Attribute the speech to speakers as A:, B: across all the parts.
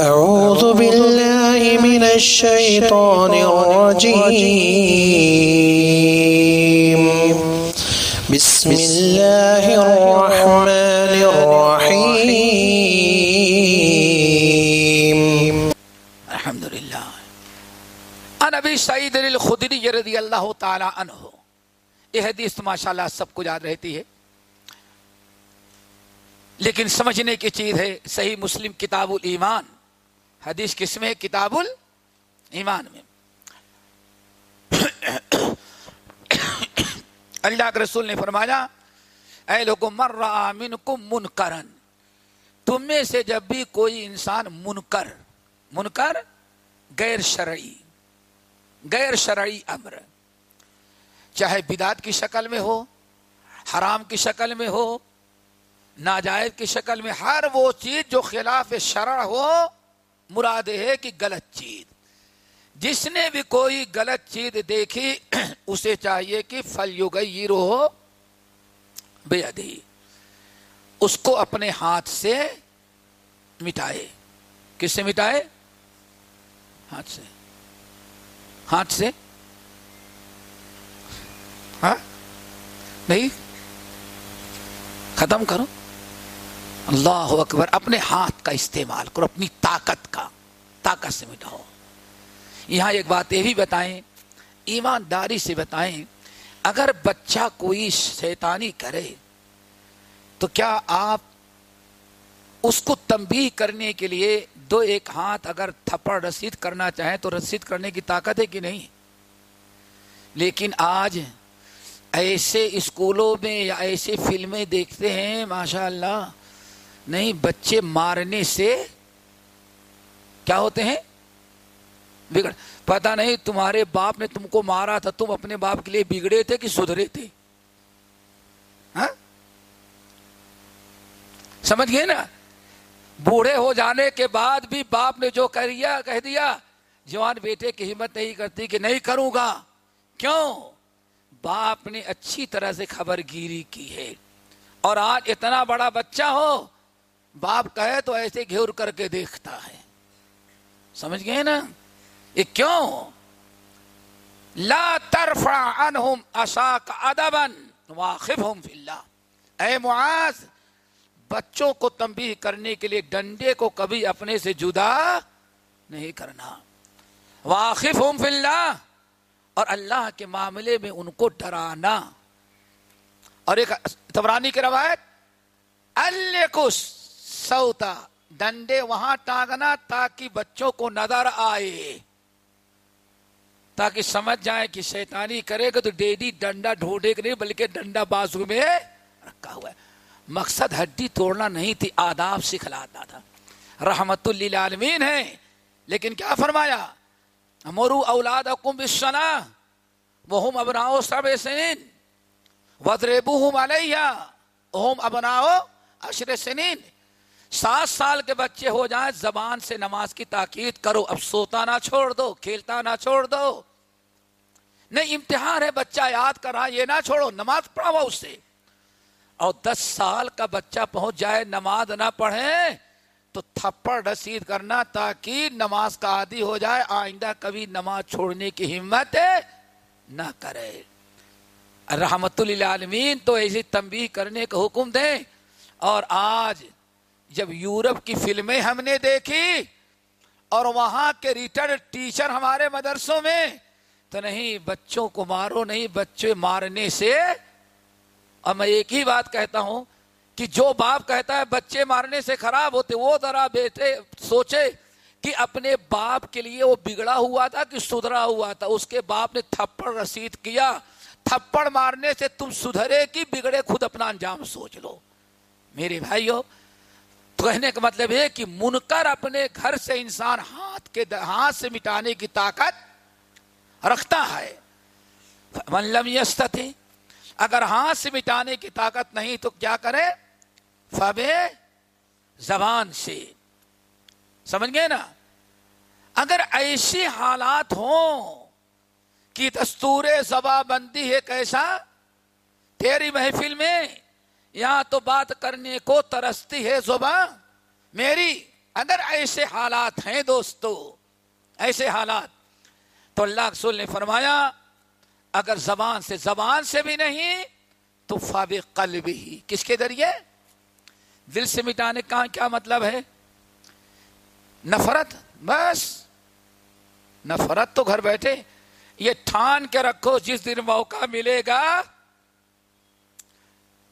A: أعوذ بالله من الشيطان الرجيم. بسم الله الرحمن الرحيم.
B: الحمد للہ ان ابی سعید الخدری رضی اللہ تعالی عنہ. یہ حدیث تو ماشاءاللہ سب کو یاد رہتی ہے. لیکن سمجھنے کی چیز ہے، صحیح مسلم کتاب الایمان. حدیث کس میں کتاب الایمان میں۔ اللہ کے رسول نے فرمایا، اے لوگوں مر رہا منکم منکرن۔ تم میں سے جب بھی کوئی انسان منکر منکر غیر شرعی غیر شرعی امر، چاہے بدعت کی شکل میں ہو، حرام کی شکل میں ہو، ناجائز کی شکل میں، ہر وہ چیز جو خلاف شرع ہو مراد ہے کہ غلط چیز۔ جس نے بھی کوئی غلط چیز دیکھی، اسے چاہیے کہ فل یغیرہ ہو بے ادھی اس کو اپنے ہاتھ سے مٹائے۔ کس سے مٹائے؟ ہاتھ سے۔ ہاتھ سے۔ ہاں؟ نہیں؟ ختم کرو۔ اللہ اکبر، اپنے ہاتھ کا استعمال کرو، اپنی طاقت کا، طاقت سے مٹاؤ یہاں ایک بات یہ بھی بتائیں، ایمانداری سے بتائیں، اگر بچہ کوئی شیطانی کرے، تو کیا آپ اس کو تنبیہ کرنے کے لیے دو ایک ہاتھ اگر تھپڑ رسید کرنا چاہیں تو رسید کرنے کی طاقت ہے کہ نہیں؟ لیکن آج ایسے اسکولوں میں یا ایسے فلمیں دیکھتے ہیں ماشاء اللہ نہیں، بچے مارنے سے کیا ہوتے ہیں؟ بگڑ پتا نہیں، تمہارے باپ نے تم کو مارا تھا، تم اپنے باپ کے لیے بگڑے تھے کہ سدھرے تھے؟ ہاں؟ سمجھ گئے نا؟ بوڑھے ہو جانے کے بعد بھی باپ نے جو کہہ دیا کہہ دیا، جوان بیٹے کی ہمت نہیں کرتی کہ نہیں کروں گا۔ کیوں؟ باپ نے اچھی طرح سے خبر گیری کی ہے۔ اور آج اتنا بڑا بچہ ہو باپ کہے تو ایسے گھیر کر کے دیکھتا ہے۔ سمجھ گئے نا؟ یہ کیوں؟ لا ترفع عنہم اشاک ادبا واخفہم فی اللہ۔ اے معاذ، بچوں کو تنبیہ کرنے کے لیے ڈنڈے کو کبھی اپنے سے جدا نہیں کرنا۔ واقف ہوں فی اللہ۔ اور اللہ کے معاملے میں ان کو ڈرانا۔ اور ایک تبرانی کی روایت اللہ سوتا۔ ڈنڈے وہاں ٹانگنا تاکہ بچوں کو نظر آئے۔ تاکہ سمجھ جائے کہ شیطانی کرے گا تو ڈیڈی ڈنڈا ڈھونڈے گا نہیں، بلکہ ڈنڈا بازو میں رکھا ہوا ہے۔ مقصد ہڈی توڑنا نہیں تھی، آداب سکھلاتا تھا۔ رحمت للعالمین ہے لیکن کیا فرمایا؟ مرو اولاد اکم بسنا وہ ابناؤ سب سنین ودریبو علیہ اوم ابناؤ اشر سنین۔ سات سال کے بچے ہو جائیں، زبان سے نماز کی تاکید کرو، اب سوتا نہ چھوڑ دو، کھیلتا نہ چھوڑ دو۔ نہیں، امتحان ہے بچہ، یاد کر رہا یہ نہ چھوڑو، نماز پڑھاو اس سے۔ اور دس سال کا بچہ پہنچ جائے، نماز نہ پڑھے تو تھپڑ رسید کرنا تاکہ نماز کا عادی ہو جائے۔ آئندہ کبھی نماز چھوڑنے کی ہمت نہ کرے۔ رحمت للعالمین تو ایسی تنبیہ کرنے کا حکم دیں۔ اور آج جب یورپ کی فلمیں ہم نے دیکھی اور وہاں کے ریٹرڈ ٹیچر ہمارے مدرسوں میں، تو نہیں، بچوں کو مارو، نہیں، بچے مارنے سے اور میں ایک ہی بات کہتا ہوں کہ جو باپ کہتا ہے بچے مارنے سے خراب ہوتے، وہ ذرا بیٹے سوچے کہ اپنے باپ کے لیے وہ بگڑا ہوا تھا کہ سدھرا ہوا تھا، اس کے باپ نے تھپڑ رسید کیا۔ تھپڑ مارنے سے تم سدھرے کی بگڑے، خود اپنا انجام سوچ لو۔ میرے بھائیو کہنے کا مطلب ہے کہ منکر اپنے گھر سے انسان ہاتھ کے ہاتھ سے مٹانے کی طاقت رکھتا ہے۔ من لم یستطع، اگر ہاتھ سے مٹانے کی طاقت نہیں تو کیا کرے؟ فبے زبان سے۔ سمجھ گئے نا؟ اگر ایسی حالات ہوں کہ دستور زبا بندی ہے کیسا؟ تیری محفل میں یہاں تو بات کرنے کو ترستی ہے زباں میری اگر ایسے حالات ہیں دوستو، ایسے حالات۔ تو اللہ رسول نے فرمایا، اگر زبان سے زبان سے بھی نہیں، تو فاب قلب ہی۔ کس کے ذریعے؟ دل سے مٹانے کا کیا مطلب ہے؟ نفرت؟ بس۔ نفرت تو گھر بیٹھے، یہ ٹھان کے رکھو، جس دن موقع ملے گا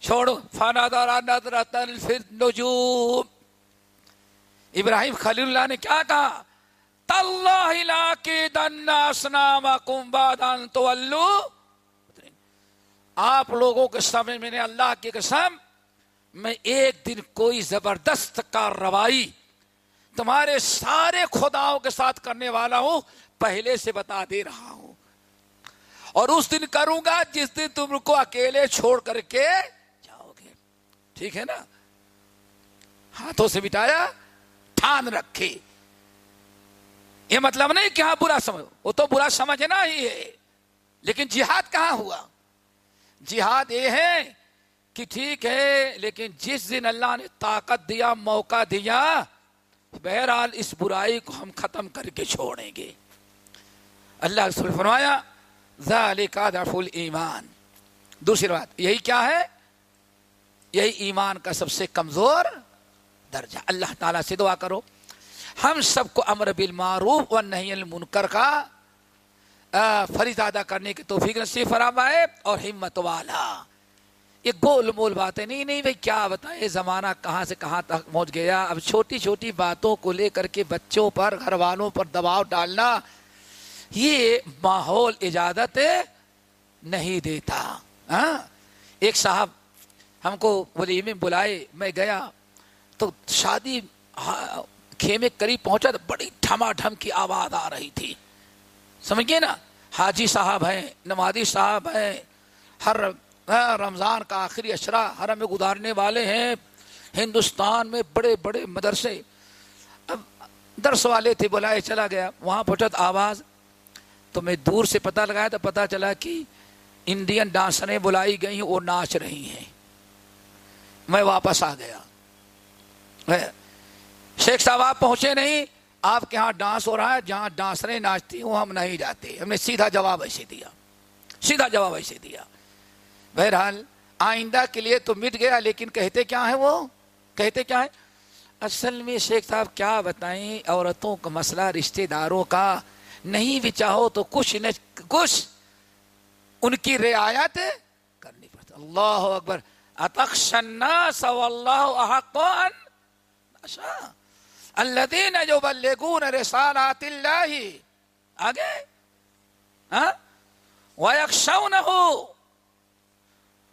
B: چھوڑو فانا نجوم۔ ابراہیم خلیل اللہ نے کیا کہا؟ تو آپ لوگوں کے سمے میں نے اللہ کی قسم، میں ایک دن کوئی زبردست کارروائی تمہارے سارے خداؤں کے ساتھ کرنے والا ہوں، پہلے سے بتا دے رہا ہوں۔ اور اس دن کروں گا جس دن تم کو اکیلے چھوڑ کر کے ٹھیک ہے نا؟ ہاتھوں سے بٹایا ٹھان رکھے یہ مطلب نہیں کہ ہاں برا سمجھ، وہ تو برا سمجھنا ہی ہے۔ لیکن جہاد کہاں ہوا؟ جہاد یہ ہے کہ ٹھیک ہے، لیکن جس دن اللہ نے طاقت دیا، موقع دیا، بہرحال اس برائی کو ہم ختم کر کے چھوڑیں گے۔ اللہ رسول فرمایا، ذالک ضعف ایمان دوسری بات، یہی کیا ہے؟ یہی ایمان کا سب سے کمزور درجہ۔ اللہ تعالیٰ سے دعا کرو۔ ہم سب کو امر بالمعروف و نہیں المنکر کا فرید ادا کرنے کی توفیق نصیب فرام ہے اور ہمت والا۔ یہ گول مول باتیں نہیں نہیں بھائی، کیا بتائیں؟ زمانہ کہاں سے کہاں تک پہنچ گیا؟ اب چھوٹی چھوٹی باتوں کو لے کر کے بچوں پر، گھر والوں پر دباؤ ڈالنا، یہ ماحول اجازت نہیں دیتا۔ ہاں؟ ایک صاحب ہم کو بولی میں بلائے، میں گیا تو شادی کھیمے قریب پہنچا تو بڑی ٹھما ٹھم کی آواز آ رہی تھی۔ سمجھ گئے نا، حاجی صاحب ہیں، نمازی صاحب ہیں، ہر رمضان کا آخری اشرا ہر میں گزارنے والے ہیں۔ ہندوستان میں بڑے بڑے مدرسے۔ اب درس والے تھے، بلائے چلا گیا۔ وہاں پہنچت آواز، تو میں دور سے پتہ لگایا تو پتا چلا کہ انڈین ڈانسریں بلائی گئی وہ ناچ رہی ہیں۔ میں واپس آ گیا۔ شیخ صاحب، آپ پہنچے نہیں، آپ کے ہاں ڈانس ہو رہا ہے، جہاں ڈانسریں ناچتی ہوں ہم نہیں جاتے۔ ہم نے سیدھا جواب ایسے دیا۔ سیدھا جواب ایسے دیا۔ بہرحال، آئندہ کے لیے تو مٹ گیا، لیکن کہتے کیا ہے وہ؟ کہتے کیا ہے اصل میں شیخ صاحب، کیا بتائیں؟ عورتوں کا مسئلہ، رشتہ داروں کا۔ نہیں بھی چاہو تو کچھ نہ کچھ ان کی رعایت کرنی پڑتی۔ اللہ اکبر۔ اتخشنا سو اللہ اچھا الذين يبلغون رسالات الله. آگے ہاں ويخشونه.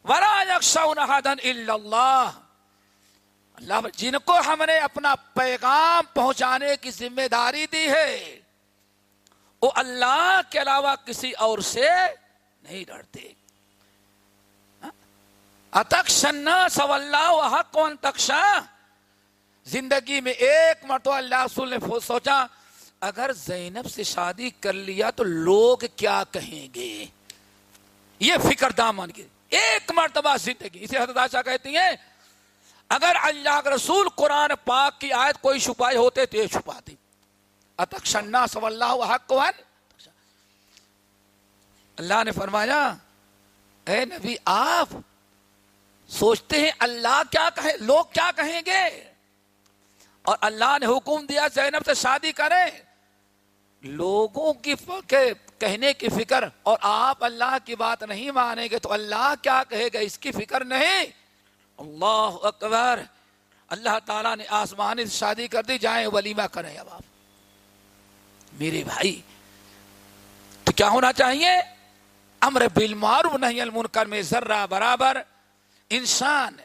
B: ولا يخشون احدا الا الله. اللہ جن کو ہم نے اپنا پیغام پہنچانے کی ذمہ داری دی ہے، وہ اللہ کے علاوہ کسی اور سے نہیں ڈرتے۔ اتکشنا سو اللہ حق تکشا زندگی میں ایک مرتبہ اللہ رسول نے سوچا، اگر زینب سے شادی کر لیا تو لوگ کیا کہیں گے؟ یہ فکر دامن کی۔ ایک مرتبہ زندگی، اسے حضرت عائشہ کہتی ہیں، اگر اللہ کے رسول قرآن پاک کی آیت کوئی چھپائے ہوتے تو یہ چھپاتے اتکشنا سو اللہ حق اللہ نے فرمایا، اے نبی، آپ سوچتے ہیں اللہ کیا کہے، لوگ کیا کہیں گے؟ اور اللہ نے حکم دیا زینب سے شادی کرے لوگوں کی کہنے کی فکر، اور آپ اللہ کی بات نہیں مانیں گے تو اللہ کیا کہے گا؟ اس کی فکر نہیں۔ اللہ اکبر۔ اللہ تعالیٰ نے آسمانی شادی کر دی، جائیں ولیمہ کریں اب آپ۔ میرے بھائی، تو کیا ہونا چاہیے؟ امر بالمعروف نہیں المنکر، میں ذرہ برابر انسان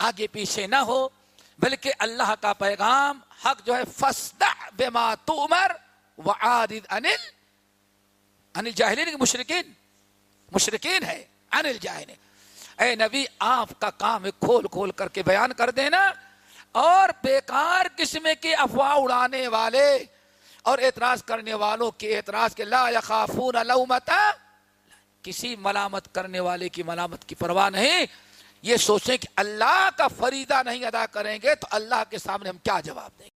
B: آگے پیچھے نہ ہو، بلکہ اللہ کا پیغام حق جو ہے فسدع بما تؤمر وعارض انل انل جاہلین کے مشرقین مشرقین ہے انل جاہلین اے نبی، آپ کا کام کھول کھول کر کے بیان کر دینا، اور بیکار قسم کے افواہ اڑانے والے اور اعتراض کرنے والوں کے اعتراض کے لا یخافون لومتا، کسی ملامت کرنے والے کی ملامت کی پرواہ نہیں۔ یہ سوچیں کہ اللہ کا فریدہ نہیں ادا کریں گے تو اللہ کے سامنے ہم کیا جواب دیں گے؟